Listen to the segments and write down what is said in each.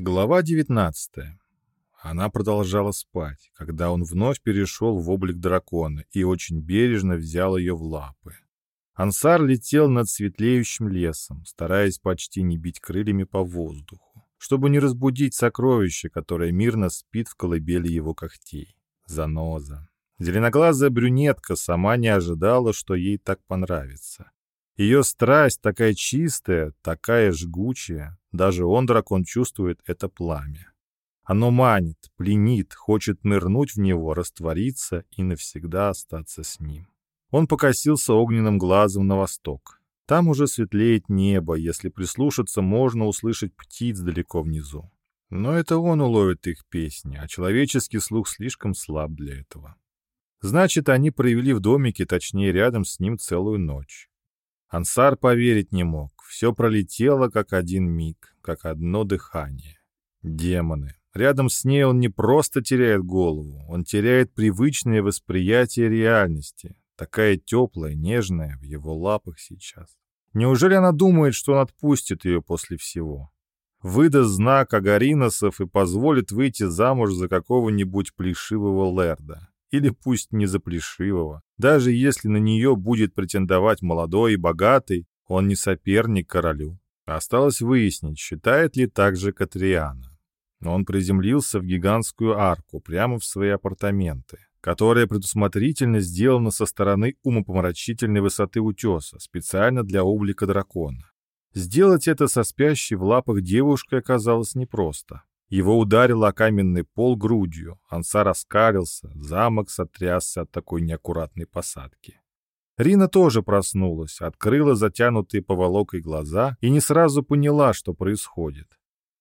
Глава 19. Она продолжала спать, когда он вновь перешел в облик дракона и очень бережно взял ее в лапы. Ансар летел над светлеющим лесом, стараясь почти не бить крыльями по воздуху, чтобы не разбудить сокровище, которое мирно спит в колыбели его когтей. Заноза. Зеленоглазая брюнетка сама не ожидала, что ей так понравится. Ее страсть такая чистая, такая жгучая. Даже он, дракон, чувствует это пламя. Оно манит, пленит, хочет нырнуть в него, раствориться и навсегда остаться с ним. Он покосился огненным глазом на восток. Там уже светлеет небо, если прислушаться, можно услышать птиц далеко внизу. Но это он уловит их песни, а человеческий слух слишком слаб для этого. Значит, они провели в домике, точнее, рядом с ним целую ночь. Ансар поверить не мог. Все пролетело как один миг, как одно дыхание. Демоны. Рядом с ней он не просто теряет голову, он теряет привычное восприятие реальности. Такая теплая, нежная в его лапах сейчас. Неужели она думает, что он отпустит ее после всего? Выдаст знак Агариносов и позволит выйти замуж за какого-нибудь плешивого лерда или пусть не за плешивого. Даже если на нее будет претендовать молодой и богатый, он не соперник королю. Осталось выяснить, считает ли так же Катриана. Он приземлился в гигантскую арку прямо в свои апартаменты, которая предусмотрительно сделана со стороны умопомрачительной высоты утеса, специально для облика дракона. Сделать это со спящей в лапах девушкой оказалось непросто. Его ударило о каменный пол грудью. Анса раскалился, замок сотрясся от такой неаккуратной посадки. Рина тоже проснулась, открыла затянутые поволокой глаза и не сразу поняла, что происходит.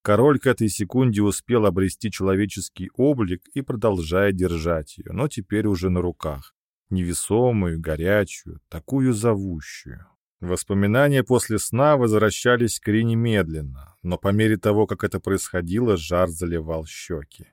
Король к этой секунде успел обрести человеческий облик и продолжает держать ее, но теперь уже на руках. Невесомую, горячую, такую зовущую. Воспоминания после сна возвращались к Рине медленно, но по мере того, как это происходило, жар заливал щеки.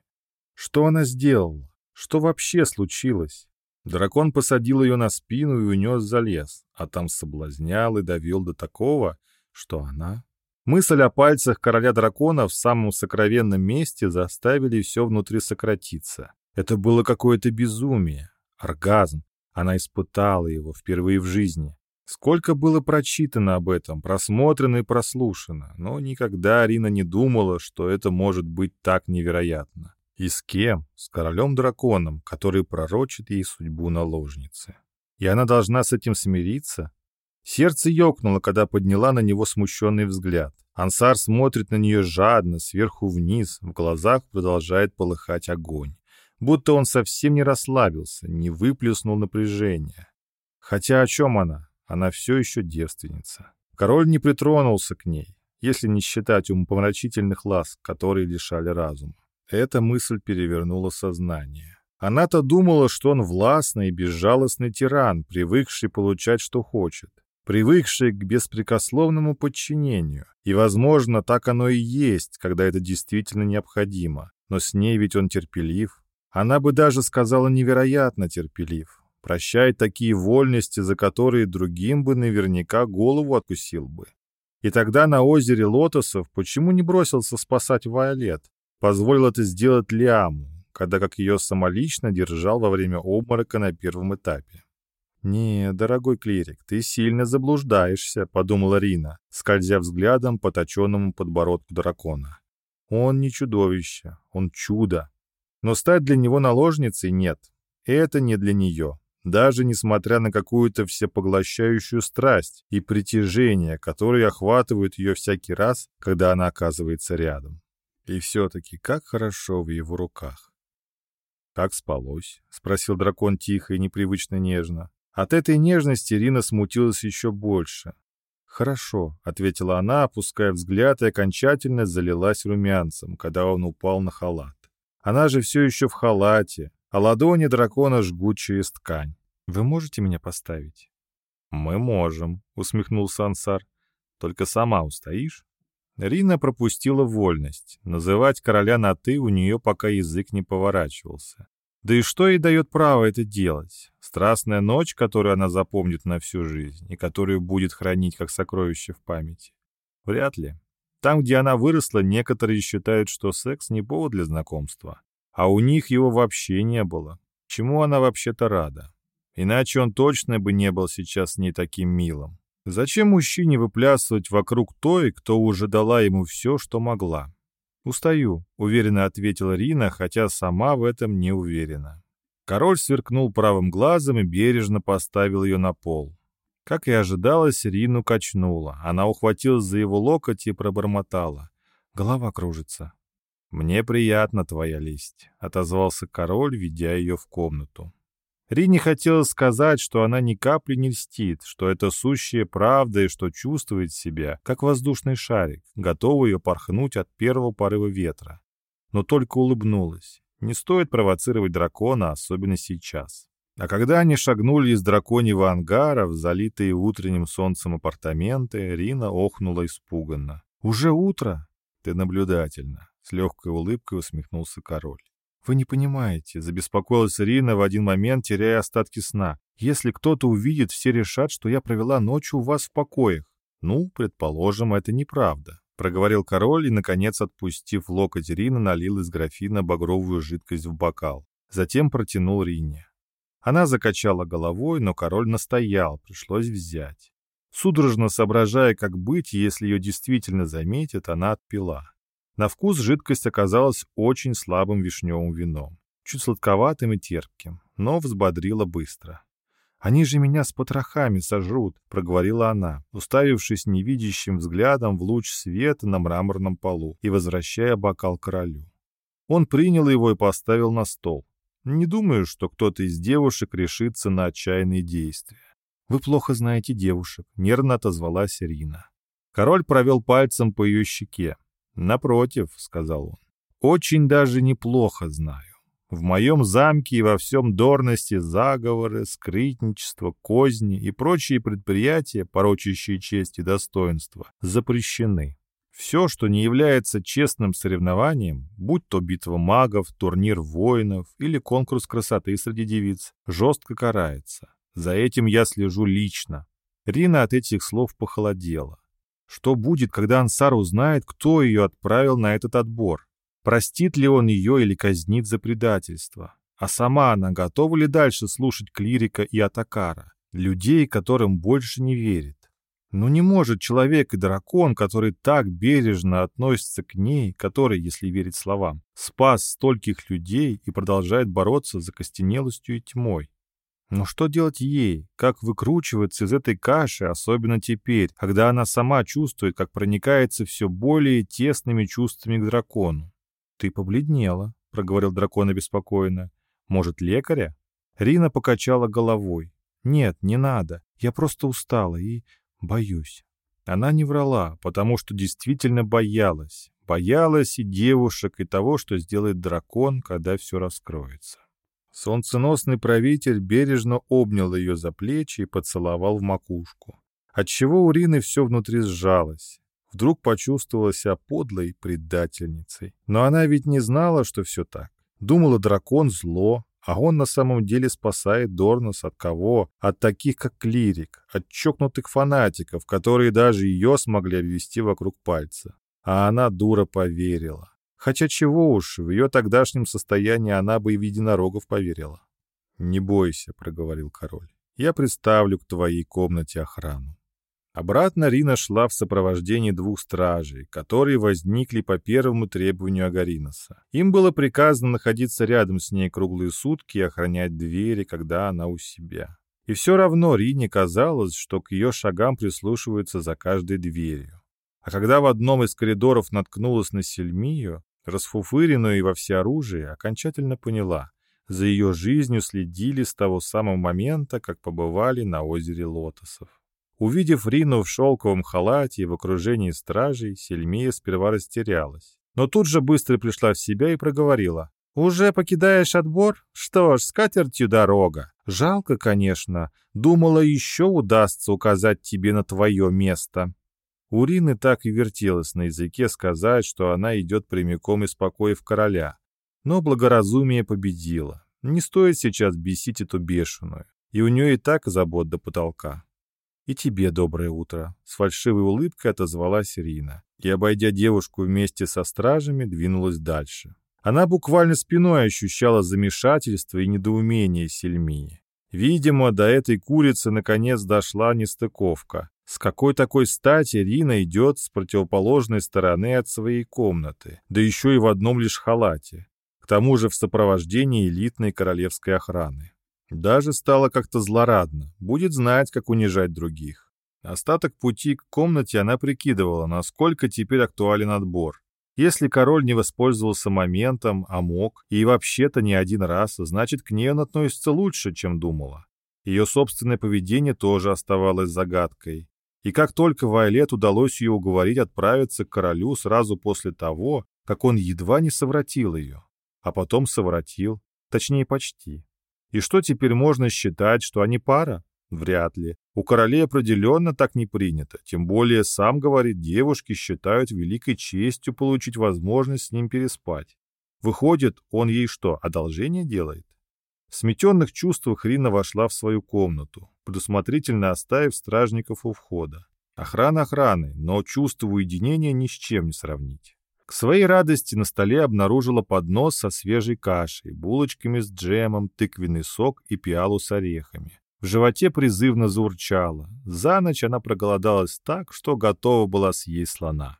Что она сделала? Что вообще случилось? Дракон посадил ее на спину и унес за лес, а там соблазнял и довел до такого, что она... Мысль о пальцах короля дракона в самом сокровенном месте заставили все внутри сократиться. Это было какое-то безумие, оргазм. Она испытала его впервые в жизни. Сколько было прочитано об этом, просмотрено и прослушано, но никогда Арина не думала, что это может быть так невероятно. И с кем? С королем-драконом, который пророчит ей судьбу наложницы. И она должна с этим смириться? Сердце ёкнуло, когда подняла на него смущенный взгляд. Ансар смотрит на нее жадно, сверху вниз, в глазах продолжает полыхать огонь. Будто он совсем не расслабился, не выплеснул напряжение. Хотя о чем она? Она все еще девственница. Король не притронулся к ней, если не считать умопомрачительных ласк, которые лишали разума. Эта мысль перевернула сознание. Она-то думала, что он властный и безжалостный тиран, привыкший получать, что хочет, привыкший к беспрекословному подчинению. И, возможно, так оно и есть, когда это действительно необходимо. Но с ней ведь он терпелив. Она бы даже сказала невероятно терпелив. Прощает такие вольности, за которые другим бы наверняка голову откусил бы. И тогда на озере Лотосов почему не бросился спасать Вайолет? Позволил это сделать Лиаму, когда как ее самолично держал во время обморока на первом этапе. «Не, дорогой клирик, ты сильно заблуждаешься», — подумала Рина, скользя взглядом по точенному подбородку дракона. «Он не чудовище, он чудо. Но стать для него наложницей нет. Это не для нее даже несмотря на какую-то всепоглощающую страсть и притяжение, которые охватывают ее всякий раз, когда она оказывается рядом. И все-таки как хорошо в его руках. «Как спалось?» — спросил дракон тихо и непривычно нежно. От этой нежности Ирина смутилась еще больше. «Хорошо», — ответила она, опуская взгляд и окончательно залилась румянцем, когда он упал на халат. Она же все еще в халате, а ладони дракона жгучая ткань. Вы можете меня поставить?» «Мы можем», — усмехнулся Ансар. «Только сама устоишь?» Рина пропустила вольность. Называть короля на «ты» у нее пока язык не поворачивался. Да и что ей дает право это делать? Страстная ночь, которую она запомнит на всю жизнь и которую будет хранить как сокровище в памяти? Вряд ли. Там, где она выросла, некоторые считают, что секс не повод для знакомства. А у них его вообще не было. Чему она вообще-то рада? Иначе он точно бы не был сейчас с ней таким милым. Зачем мужчине выплясывать вокруг той, кто уже дала ему все, что могла? «Устаю», — уверенно ответила Рина, хотя сама в этом не уверена. Король сверкнул правым глазом и бережно поставил ее на пол. Как и ожидалось, Рину качнула. Она ухватилась за его локоть и пробормотала. Голова кружится. «Мне приятно твоя лесть», — отозвался король, ведя ее в комнату. Рине хотелось сказать, что она ни капли не льстит, что это сущая правда и что чувствует себя, как воздушный шарик, готовый ее порхнуть от первого порыва ветра. Но только улыбнулась. Не стоит провоцировать дракона, особенно сейчас. А когда они шагнули из драконьего ангара в залитые утренним солнцем апартаменты, Рина охнула испуганно. «Уже утро?» «Ты наблюдательно», — с легкой улыбкой усмехнулся король. «Вы не понимаете», — забеспокоилась Рина в один момент, теряя остатки сна. «Если кто-то увидит, все решат, что я провела ночь у вас в покоях». «Ну, предположим, это неправда», — проговорил король и, наконец, отпустив локоть Рины, налил из графина багровую жидкость в бокал. Затем протянул Рине. Она закачала головой, но король настоял, пришлось взять. Судорожно соображая, как быть, если ее действительно заметят, она отпила. На вкус жидкость оказалась очень слабым вишневым вином, чуть сладковатым и терпким, но взбодрила быстро. «Они же меня с потрохами сожрут», — проговорила она, уставившись невидящим взглядом в луч света на мраморном полу и возвращая бокал королю. Он принял его и поставил на стол. Не думаю, что кто-то из девушек решится на отчаянные действия. «Вы плохо знаете девушек», — нервно отозвалась Ирина. Король провел пальцем по ее щеке. «Напротив», — сказал он, — «очень даже неплохо знаю. В моем замке и во всем Дорности заговоры, скрытничество, козни и прочие предприятия, порочащие честь и достоинство, запрещены. Все, что не является честным соревнованием, будь то битва магов, турнир воинов или конкурс красоты среди девиц, жестко карается. За этим я слежу лично. Рина от этих слов похолодела. Что будет, когда Ансар узнает, кто ее отправил на этот отбор? Простит ли он ее или казнит за предательство? А сама она готова ли дальше слушать клирика и атакара? Людей, которым больше не верит. Но не может человек и дракон, который так бережно относится к ней, который, если верить словам, спас стольких людей и продолжает бороться за костенелостью и тьмой. Но что делать ей? Как выкручиваться из этой каши, особенно теперь, когда она сама чувствует, как проникается все более тесными чувствами к дракону? «Ты побледнела», — проговорил дракон обеспокоенно. «Может, лекаря?» Рина покачала головой. «Нет, не надо. Я просто устала и Боюсь. Она не врала, потому что действительно боялась. Боялась и девушек, и того, что сделает дракон, когда все раскроется. Солнценосный правитель бережно обнял ее за плечи и поцеловал в макушку. Отчего у Рины все внутри сжалось. Вдруг почувствовала себя подлой предательницей. Но она ведь не знала, что все так. Думала, дракон — зло, а он на самом деле спасает Дорнос от кого? От таких, как Клирик, от чокнутых фанатиков, которые даже ее смогли обвести вокруг пальца. А она, дура, поверила. Хотя чего уж, в ее тогдашнем состоянии она бы и в единорогов поверила. «Не бойся», — проговорил король. «Я приставлю к твоей комнате охрану». Обратно Рина шла в сопровождении двух стражей, которые возникли по первому требованию Агариноса. Им было приказано находиться рядом с ней круглые сутки и охранять двери, когда она у себя. И все равно Рине казалось, что к ее шагам прислушиваются за каждой дверью. А когда в одном из коридоров наткнулась на Сельмию, расфуфыренную и во всеоружии, окончательно поняла — за ее жизнью следили с того самого момента, как побывали на озере Лотосов. Увидев Рину в шелковом халате и в окружении стражей, Сельмия сперва растерялась. Но тут же быстро пришла в себя и проговорила. «Уже покидаешь отбор? Что ж, с катертью дорога. Жалко, конечно. Думала, еще удастся указать тебе на твое место». У Рины так и вертелось на языке сказать, что она идет прямиком из покоев короля. Но благоразумие победило. Не стоит сейчас бесить эту бешеную. И у нее и так забот до потолка. «И тебе доброе утро», — с фальшивой улыбкой отозвалась Ирина. И, обойдя девушку вместе со стражами, двинулась дальше. Она буквально спиной ощущала замешательство и недоумение Сельмии. Видимо, до этой курицы наконец дошла нестыковка. С какой такой стати Рина идет с противоположной стороны от своей комнаты, да еще и в одном лишь халате, к тому же в сопровождении элитной королевской охраны. Даже стало как-то злорадно, будет знать, как унижать других. Остаток пути к комнате она прикидывала, насколько теперь актуален отбор. Если король не воспользовался моментом, а мог, и вообще-то не один раз, значит, к ней он относится лучше, чем думала. Ее собственное поведение тоже оставалось загадкой. И как только Вайлет удалось ее уговорить отправиться к королю сразу после того, как он едва не совратил ее, а потом совратил, точнее почти. И что теперь можно считать, что они пара? Вряд ли. У королей определенно так не принято. Тем более, сам говорит, девушки считают великой честью получить возможность с ним переспать. Выходит, он ей что, одолжение делает? В сметенных чувствах Рина вошла в свою комнату, предусмотрительно оставив стражников у входа. Охрана охраны, но чувство уединения ни с чем не сравнить. К своей радости на столе обнаружила поднос со свежей кашей, булочками с джемом, тыквенный сок и пиалу с орехами. В животе призывно заурчало. За ночь она проголодалась так, что готова была съесть слона.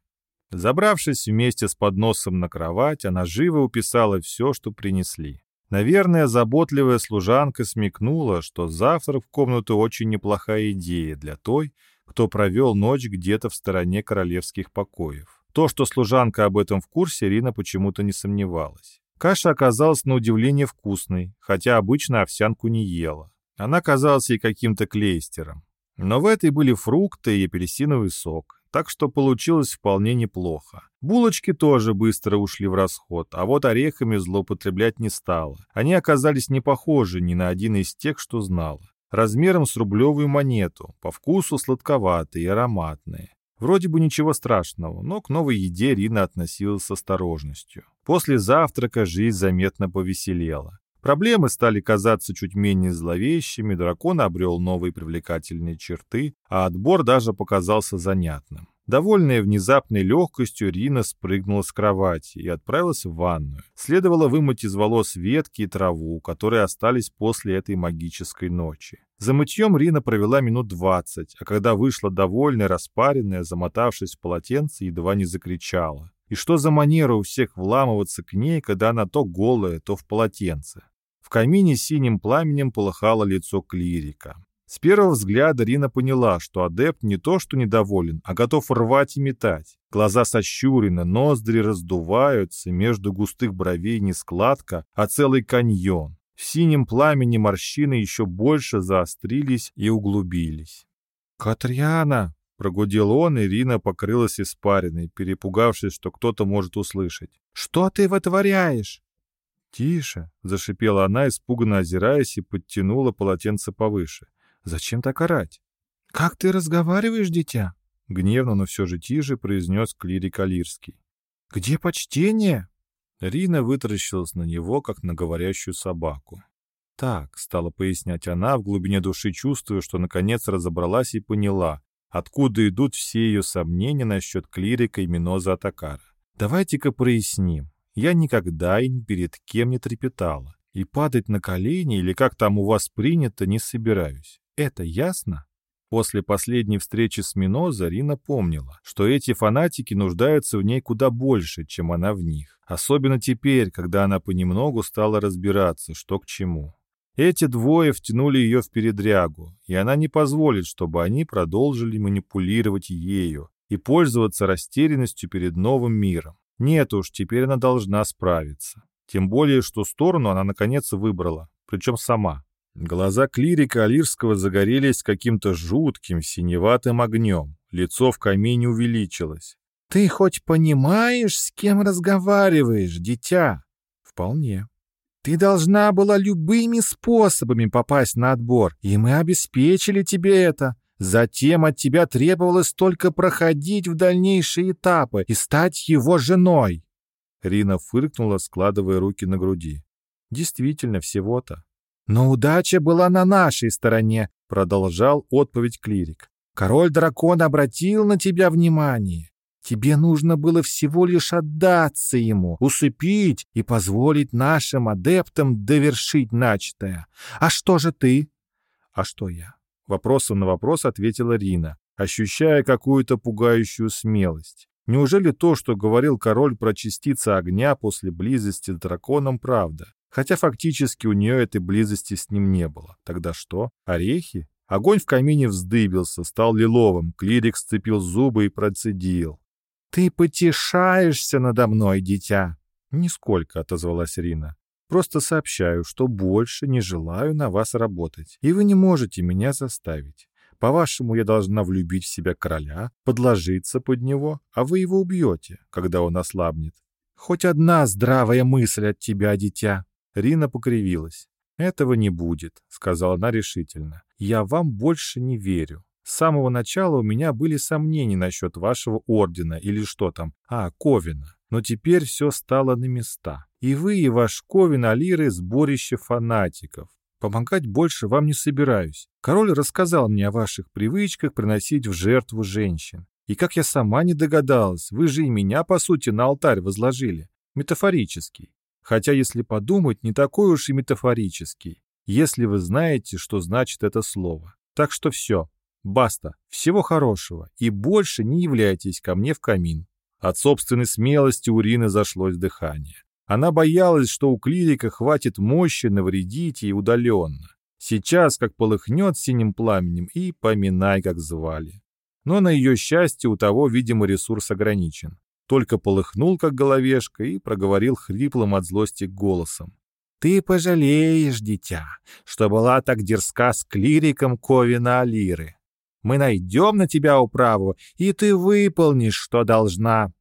Забравшись вместе с подносом на кровать, она живо уписала все, что принесли. Наверное, заботливая служанка смекнула, что завтрак в комнату очень неплохая идея для той, кто провел ночь где-то в стороне королевских покоев. То, что служанка об этом в курсе, Рина почему-то не сомневалась. Каша оказалась на удивление вкусной, хотя обычно овсянку не ела. Она казалась ей каким-то клейстером. Но в этой были фрукты и апельсиновый сок, так что получилось вполне неплохо. Булочки тоже быстро ушли в расход, а вот орехами злоупотреблять не стало. Они оказались не похожи ни на один из тех, что знала. Размером с рублевую монету, по вкусу сладковатые и ароматные. Вроде бы ничего страшного, но к новой еде Рина относилась с осторожностью. После завтрака жизнь заметно повеселела. Проблемы стали казаться чуть менее зловещими, дракон обрел новые привлекательные черты, а отбор даже показался занятным. Довольная внезапной легкостью, Рина спрыгнула с кровати и отправилась в ванную. Следовало вымыть из волос ветки и траву, которые остались после этой магической ночи. За мытьем Рина провела минут двадцать, а когда вышла довольная, распаренная, замотавшись в полотенце, едва не закричала. И что за манера у всех вламываться к ней, когда она то голая, то в полотенце? Камине синим пламенем полыхало лицо клирика. С первого взгляда Рина поняла, что адепт не то что недоволен, а готов рвать и метать. Глаза сощурены, ноздри раздуваются, между густых бровей не складка, а целый каньон. В синем пламени морщины еще больше заострились и углубились. «Катриана!» — прогудел он, и Рина покрылась испариной, перепугавшись, что кто-то может услышать. «Что ты вытворяешь?» «Тише!» — зашипела она, испуганно озираясь, и подтянула полотенце повыше. «Зачем так орать?» «Как ты разговариваешь, дитя?» Гневно, но все же тише произнес клирик Алирский. «Где почтение?» Рина вытаращилась на него, как на говорящую собаку. «Так», — стала пояснять она, в глубине души чувствуя, что наконец разобралась и поняла, откуда идут все ее сомнения насчет клирика и Миноза Атакара. «Давайте-ка проясним. Я никогда и ни перед кем не трепетала. И падать на колени, или как там у вас принято, не собираюсь. Это ясно? После последней встречи с Мино Зарина помнила, что эти фанатики нуждаются в ней куда больше, чем она в них. Особенно теперь, когда она понемногу стала разбираться, что к чему. Эти двое втянули ее в передрягу, и она не позволит, чтобы они продолжили манипулировать ею и пользоваться растерянностью перед новым миром. Нет уж, теперь она должна справиться. Тем более, что сторону она наконец выбрала, причем сама. Глаза клирика Алирского загорелись каким-то жутким синеватым огнем. Лицо в камине увеличилось. «Ты хоть понимаешь, с кем разговариваешь, дитя?» «Вполне». «Ты должна была любыми способами попасть на отбор, и мы обеспечили тебе это. Затем от тебя требовалось только проходить в дальнейшие этапы и стать его женой. Рина фыркнула, складывая руки на груди. Действительно, всего-то. Но удача была на нашей стороне, продолжал отповедь клирик. Король-дракон обратил на тебя внимание. Тебе нужно было всего лишь отдаться ему, усыпить и позволить нашим адептам довершить начатое. А что же ты? А что я? Вопросом на вопрос ответила Рина, ощущая какую-то пугающую смелость. Неужели то, что говорил король про частицы огня после близости с драконом, правда? Хотя фактически у нее этой близости с ним не было. Тогда что? Орехи? Огонь в камине вздыбился, стал лиловым, клирик сцепил зубы и процедил. «Ты потешаешься надо мной, дитя!» «Нисколько», — отозвалась Рина. «Просто сообщаю, что больше не желаю на вас работать, и вы не можете меня заставить. По-вашему, я должна влюбить в себя короля, подложиться под него, а вы его убьете, когда он ослабнет. Хоть одна здравая мысль от тебя, дитя!» Рина покривилась. «Этого не будет», — сказала она решительно. «Я вам больше не верю. С самого начала у меня были сомнения насчет вашего ордена или что там, а, Ковина. Но теперь все стало на места. И вы, и ваш Ковин Алиры — сборище фанатиков. Помогать больше вам не собираюсь. Король рассказал мне о ваших привычках приносить в жертву женщин. И как я сама не догадалась, вы же и меня, по сути, на алтарь возложили. Метафорический. Хотя, если подумать, не такой уж и метафорический, если вы знаете, что значит это слово. Так что все, Баста, всего хорошего, и больше не являйтесь ко мне в камин». От собственной смелости у Рины зашлось дыхание. Она боялась, что у клирика хватит мощи навредить ей удаленно. Сейчас, как полыхнет синим пламенем, и поминай, как звали. Но на ее счастье у того, видимо, ресурс ограничен. Только полыхнул, как головешка, и проговорил хриплым от злости голосом. «Ты пожалеешь, дитя, что была так дерзка с клириком Ковина Алиры. Мы найдем на тебя управу, и ты выполнишь, что должна».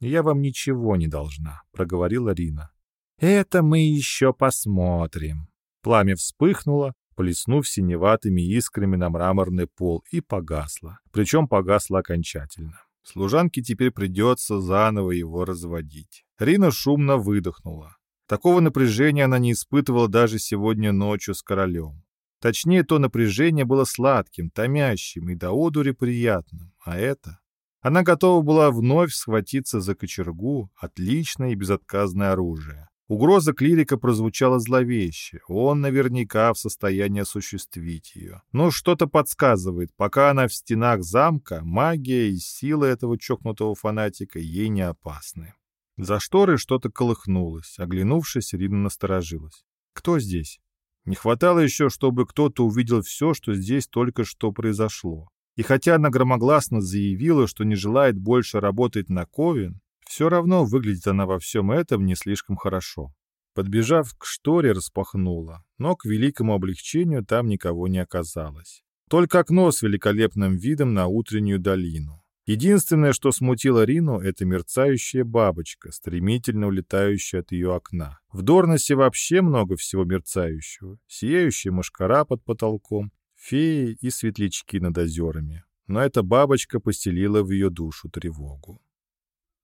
«Я вам ничего не должна», — проговорила Рина. «Это мы еще посмотрим». Пламя вспыхнуло, плеснув синеватыми искрами на мраморный пол, и погасло. Причем погасло окончательно. Служанке теперь придется заново его разводить. Рина шумно выдохнула. Такого напряжения она не испытывала даже сегодня ночью с королем. Точнее, то напряжение было сладким, томящим и до одури приятным. А это... Она готова была вновь схватиться за кочергу, отличное и безотказное оружие. Угроза клирика прозвучала зловеще. Он наверняка в состоянии осуществить ее. Но что-то подсказывает, пока она в стенах замка, магия и сила этого чокнутого фанатика ей не опасны. За шторой что-то колыхнулось. Оглянувшись, Рина насторожилась. «Кто здесь?» Не хватало еще, чтобы кто-то увидел все, что здесь только что произошло. И хотя она громогласно заявила, что не желает больше работать на Ковен, все равно выглядит она во всем этом не слишком хорошо. Подбежав к шторе, распахнула, но к великому облегчению там никого не оказалось. Только окно с великолепным видом на утреннюю долину. Единственное, что смутило Рину, это мерцающая бабочка, стремительно улетающая от ее окна. В Дорносе вообще много всего мерцающего. Сияющая мошкара под потолком, феи и светлячки над озерами. Но эта бабочка постелила в ее душу тревогу.